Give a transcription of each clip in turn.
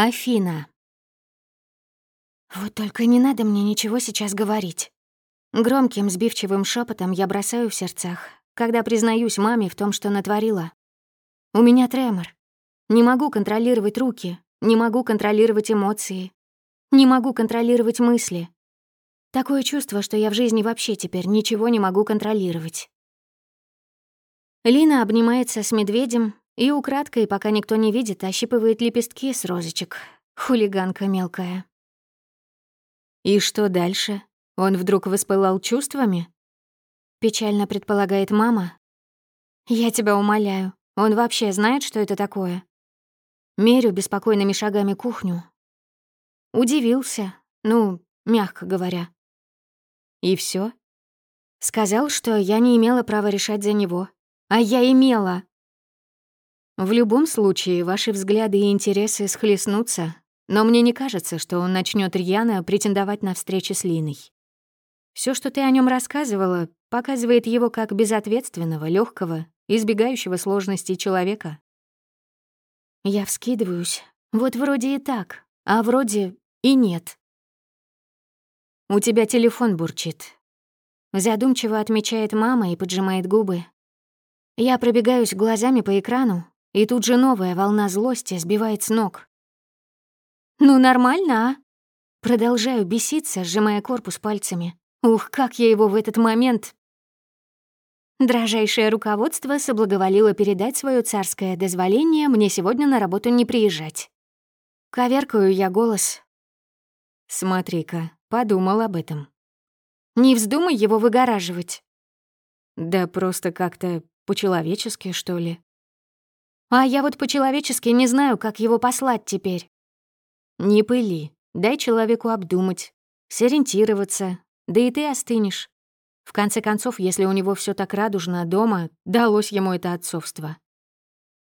Афина. Вот только не надо мне ничего сейчас говорить. Громким, сбивчивым шепотом я бросаю в сердцах, когда признаюсь маме в том, что натворила. У меня тремор. Не могу контролировать руки, не могу контролировать эмоции, не могу контролировать мысли. Такое чувство, что я в жизни вообще теперь ничего не могу контролировать. Лина обнимается с медведем, и украдкой, пока никто не видит, ощипывает лепестки с розочек. Хулиганка мелкая. И что дальше? Он вдруг воспылал чувствами? Печально предполагает мама. Я тебя умоляю, он вообще знает, что это такое? Мерю беспокойными шагами кухню. Удивился, ну, мягко говоря. И все. Сказал, что я не имела права решать за него. А я имела. В любом случае, ваши взгляды и интересы схлестнутся, но мне не кажется, что он начнет рьяно претендовать на встречи с Линой. Все, что ты о нем рассказывала, показывает его как безответственного, легкого, избегающего сложностей человека. Я вскидываюсь. Вот вроде и так, а вроде и нет. «У тебя телефон бурчит». Задумчиво отмечает мама и поджимает губы. Я пробегаюсь глазами по экрану, и тут же новая волна злости сбивает с ног. «Ну, нормально, а?» Продолжаю беситься, сжимая корпус пальцами. Ух, как я его в этот момент... Дрожайшее руководство соблаговолило передать свое царское дозволение мне сегодня на работу не приезжать. Коверкаю я голос. «Смотри-ка, подумал об этом». «Не вздумай его выгораживать». «Да просто как-то по-человечески, что ли». А я вот по-человечески не знаю, как его послать теперь. Не пыли, дай человеку обдумать, сориентироваться, да и ты остынешь. В конце концов, если у него все так радужно дома, далось ему это отцовство.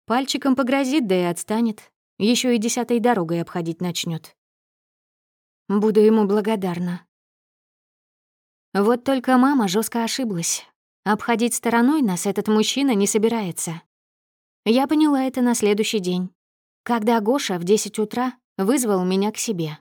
Пальчиком погрозит, да и отстанет. Еще и десятой дорогой обходить начнет. Буду ему благодарна. Вот только мама жестко ошиблась. Обходить стороной нас этот мужчина не собирается. Я поняла это на следующий день, когда Гоша в 10 утра вызвал меня к себе.